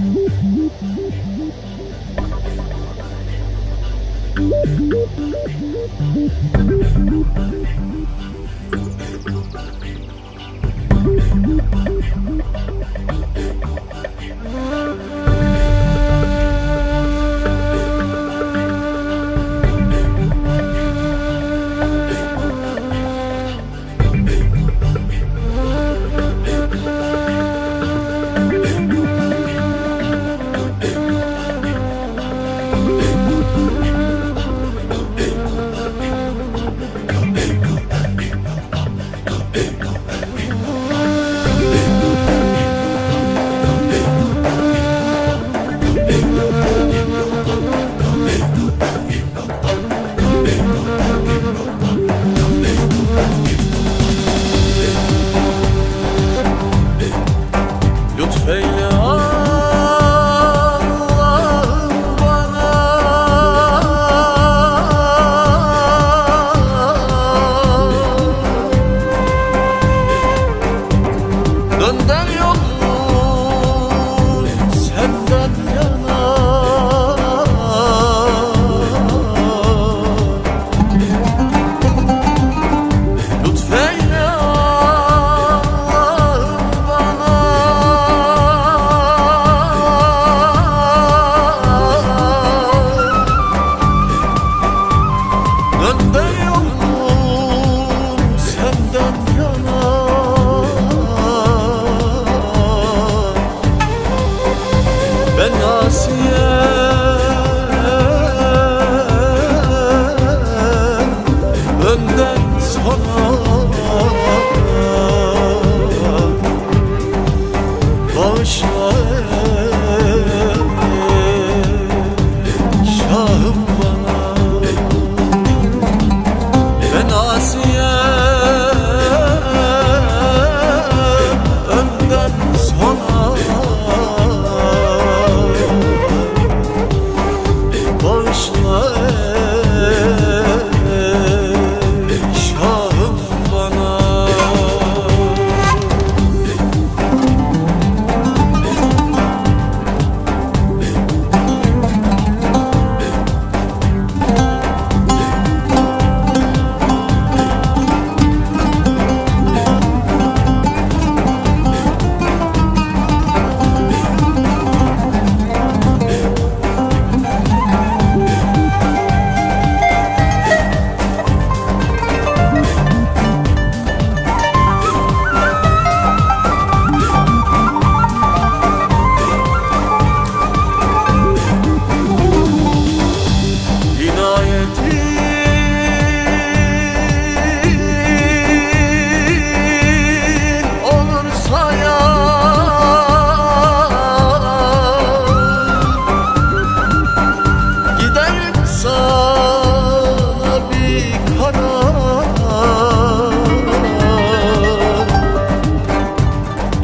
Lütfeyle Dönden yolun senden yana. Lütfeyle bana. Dönden yolun senden yana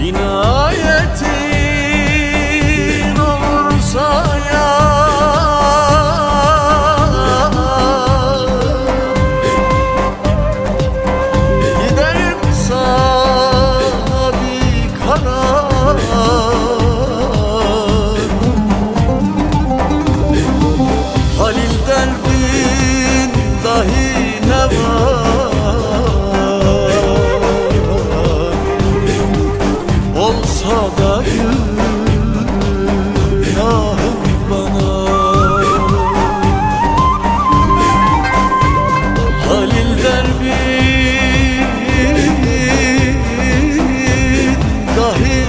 You know dahi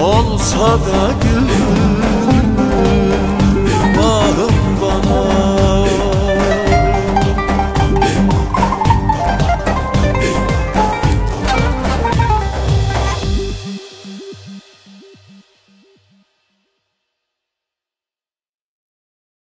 Olsa da gül